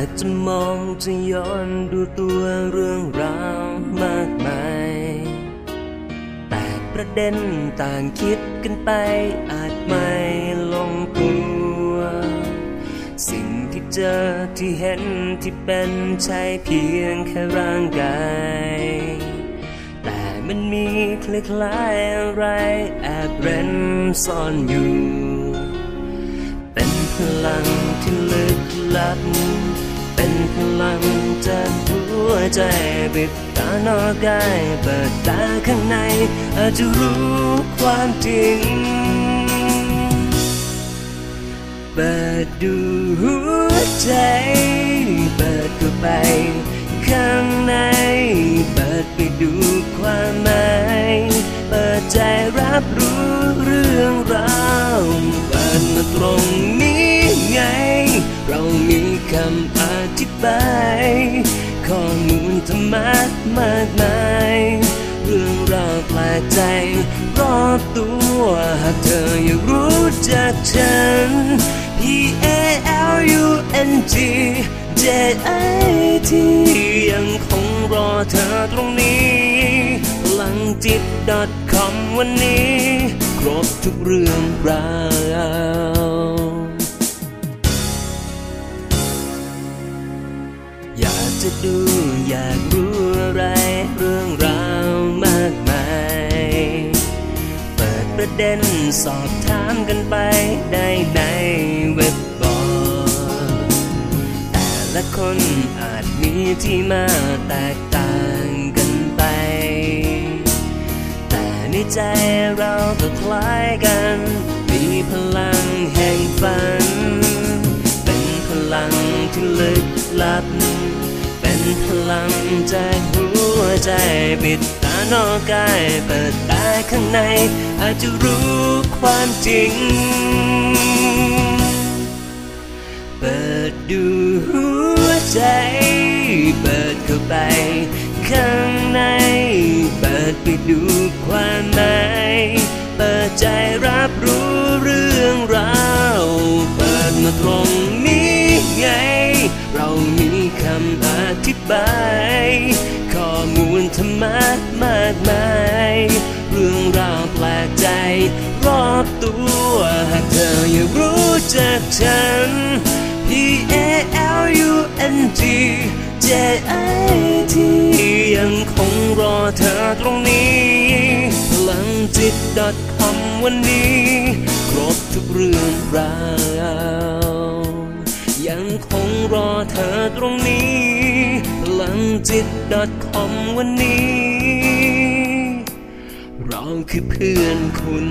ากจะมองจะย้อนดูตัวเรื่องราวมากมายแต่ประเด็นต่างคิดกันไปอาจไม่ลงตัว สิ่งที่เจอที่เห็นที่เป็นใช่เพียงแค่ร่างกาย แต่มันมีคล้ายๆอะไรแอบเร้นซ่อนอยู่ เป็นพลังที่ลึก ลับ เป็นพลังจากหัวใจปิดตานอกกายเปิดตาข้างใน อาจจะรู้ความจริงเปิดดูหัวใจเปิดเข้าไปข้างใน เปิดไปดูความหมายเปิดใจรับรู้เรื่องราวเปิดมาตรงนี้ มากมาย เรื่องราวแปลกใจ รอบตัวหากเธออยากรู้จักฉัน P A L U N G J I T ยังคงรอเธอตรงนี้พลังจิต .com วันนี้ ครบทุกเรื่องราว อยากจะดูอยากรู้อะไรเรื่องราวมากมาย เปิดประเด็นสอบถามกันไปได้ในเว็บบอร์ดแต่ละคนอาจมีที่มาแตกต่างกันไป แต่ในใจเราก็คล้ายกัน มีพลังแห่งฝัน เป็นพลังที่ลึกลับ พลังจากหัวใจปิดตานอกกายเปิดตาข้างใน อาจจะรู้ความจริง เปิดดูหัวใจ เปิดเข้าไป ข้างใน เปิดไปดูความหมายเปิดใจรับรู้เรื่องราวเปิดมาตรงนี้ไง เรามีคำอ ธิบาย ข้อมูลธรรมะมากมาย เรื่องราวแปลกใจ รอบตัวหากเธออยากรู้จักฉัน P A L U N G J I T ยังคงรอเธอตรงนี้พลังจิต .com วันนี้ ครบทุกเรื่องราว ยังคงรอเธอตรงนี้ งจิต .com วันนี้ เราคือเพื่อนคุณ